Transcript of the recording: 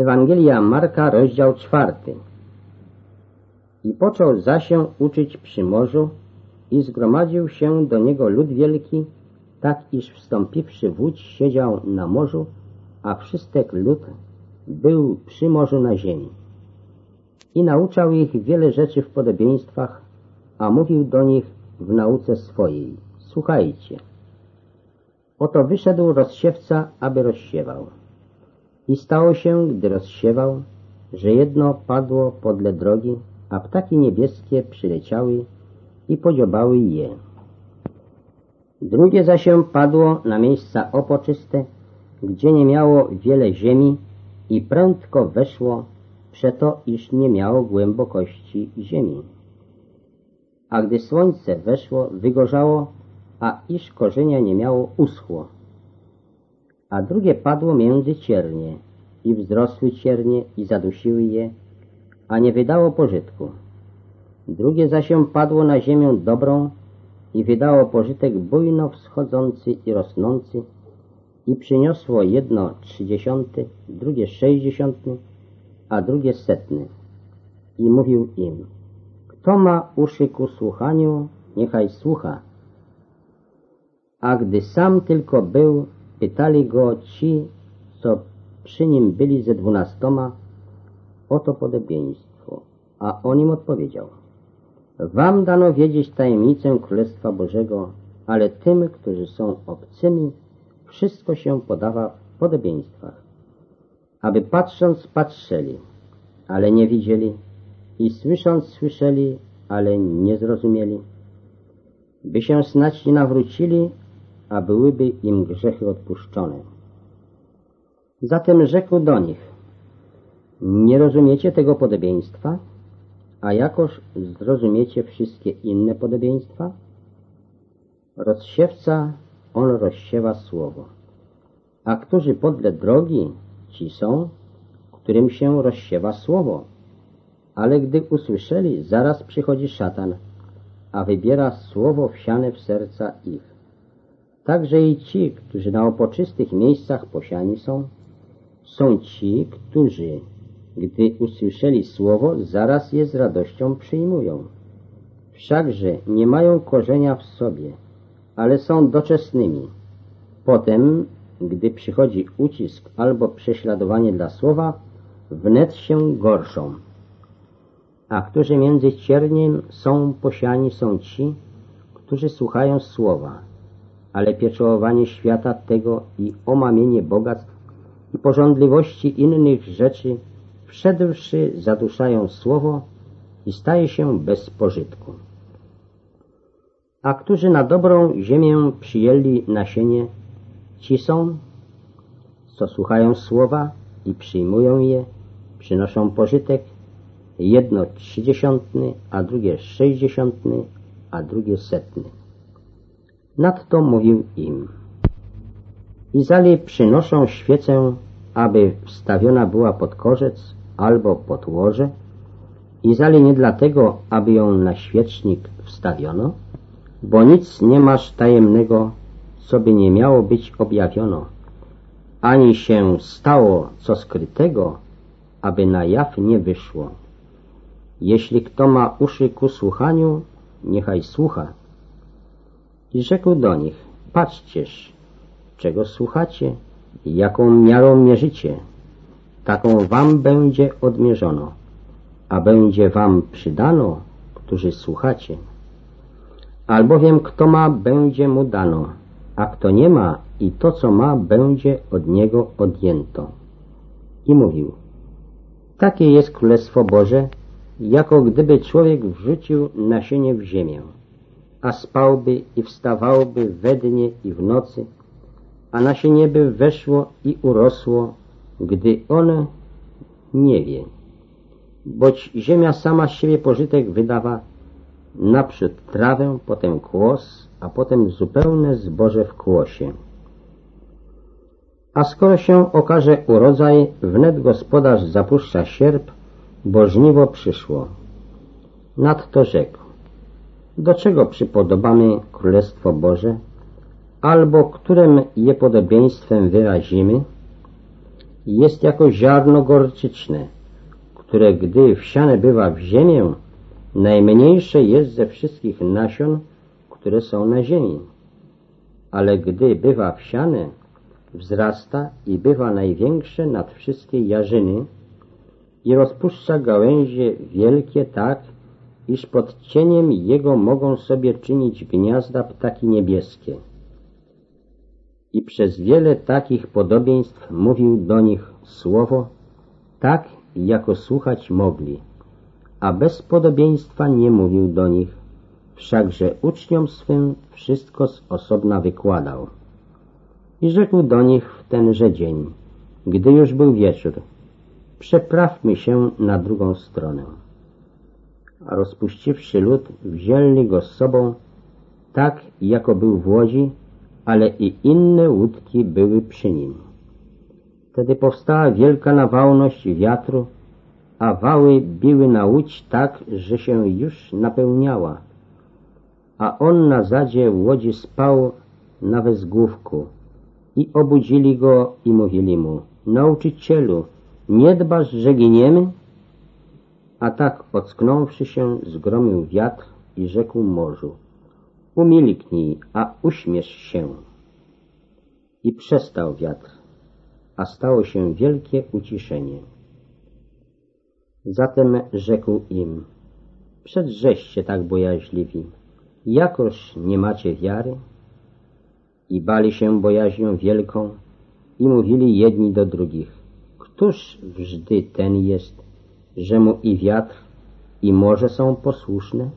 Ewangelia Marka, rozdział czwarty. I począł Zasię uczyć przy morzu i zgromadził się do niego lud wielki, tak iż wstąpiwszy w łódź siedział na morzu, a wszystek lud był przy morzu na ziemi. I nauczał ich wiele rzeczy w podobieństwach, a mówił do nich w nauce swojej. Słuchajcie. Oto wyszedł rozsiewca, aby rozsiewał. I stało się, gdy rozsiewał, że jedno padło podle drogi, a ptaki niebieskie przyleciały i podziobały je. Drugie zaś padło na miejsca opoczyste, gdzie nie miało wiele ziemi i prędko weszło, przeto iż nie miało głębokości ziemi. A gdy słońce weszło, wygorzało, a iż korzenia nie miało, uschło a drugie padło między ciernie i wzrosły ciernie i zadusiły je, a nie wydało pożytku. Drugie zaś padło na ziemię dobrą i wydało pożytek bujno wschodzący i rosnący i przyniosło jedno trzydziesiąty, drugie sześćdziesiątny, a drugie setny. I mówił im, kto ma uszy ku słuchaniu, niechaj słucha. A gdy sam tylko był, Pytali go ci, co przy nim byli ze dwunastoma, o to podobieństwo, a on im odpowiedział. Wam dano wiedzieć tajemnicę Królestwa Bożego, ale tym, którzy są obcymi, wszystko się podawa w podobieństwach, aby patrząc patrzeli, ale nie widzieli i słysząc słyszeli, ale nie zrozumieli, by się snać nie nawrócili, a byłyby im grzechy odpuszczone. Zatem rzekł do nich, nie rozumiecie tego podobieństwa, a jakoż zrozumiecie wszystkie inne podobieństwa? Rozsiewca, on rozsiewa słowo. A którzy podle drogi, ci są, którym się rozsiewa słowo. Ale gdy usłyszeli, zaraz przychodzi szatan, a wybiera słowo wsiane w serca ich. Także i ci, którzy na opoczystych miejscach posiani są, są ci, którzy, gdy usłyszeli słowo, zaraz je z radością przyjmują. Wszakże nie mają korzenia w sobie, ale są doczesnymi. Potem, gdy przychodzi ucisk albo prześladowanie dla słowa, wnet się gorszą. A którzy między cierniem są posiani są ci, którzy słuchają słowa, ale pieczołowanie świata tego i omamienie bogactw i porządliwości innych rzeczy, wszedłszy zaduszają słowo i staje się bez pożytku. A którzy na dobrą ziemię przyjęli nasienie, ci są, co słuchają słowa i przyjmują je, przynoszą pożytek, jedno trzydziesiątny, a drugie sześćdziesiątny, a drugie setny. Nadto mówił im Izali przynoszą świecę, aby wstawiona była pod korzec albo pod łoże, Izali nie dlatego, aby ją na świecznik wstawiono, bo nic nie masz tajemnego, co by nie miało być objawiono, ani się stało co skrytego, aby na jaw nie wyszło. Jeśli kto ma uszy ku słuchaniu, niechaj słucha. I rzekł do nich, patrzcież, czego słuchacie, jaką miarą mierzycie, taką wam będzie odmierzono, a będzie wam przydano, którzy słuchacie. Albowiem kto ma, będzie mu dano, a kto nie ma i to, co ma, będzie od niego odjęto. I mówił, takie jest Królestwo Boże, jako gdyby człowiek wrzucił nasienie w ziemię a spałby i wstawałby we dnie i w nocy, a nasienie by weszło i urosło, gdy one nie wie. Boć ziemia sama z siebie pożytek wydawa, naprzód trawę, potem kłos, a potem zupełne zboże w kłosie. A skoro się okaże urodzaj, wnet gospodarz zapuszcza sierp, bo żniwo przyszło. Nadto rzekł, do czego przypodobamy Królestwo Boże, albo którym je podobieństwem wyrazimy, jest jako ziarno gorczyczne, które gdy wsiane bywa w ziemię, najmniejsze jest ze wszystkich nasion, które są na ziemi. Ale gdy bywa wsiane, wzrasta i bywa największe nad wszystkie jarzyny i rozpuszcza gałęzie wielkie tak, iż pod cieniem jego mogą sobie czynić gniazda ptaki niebieskie. I przez wiele takich podobieństw mówił do nich słowo, tak jako słuchać mogli, a bez podobieństwa nie mówił do nich, wszakże uczniom swym wszystko z osobna wykładał. I rzekł do nich w tenże dzień, gdy już był wieczór, przeprawmy się na drugą stronę. A rozpuściwszy lud, wzięli go z sobą, tak jako był w łodzi, ale i inne łódki były przy nim. Wtedy powstała wielka nawałność wiatru, a wały biły na łódź tak, że się już napełniała. A on na zadzie łodzi spał na wezgłówku i obudzili go i mówili mu, nauczycielu, nie dbasz, że giniemy? A tak ocknąwszy się, zgromił wiatr i rzekł morzu, umilknij, a uśmiesz się. I przestał wiatr, a stało się wielkie uciszenie. Zatem rzekł im, przedrzeście tak bojaźliwi, jakoż nie macie wiary? I bali się bojaźnią wielką i mówili jedni do drugich, któż wżdy ten jest, że mu i wiatr, i morze są posłuszne?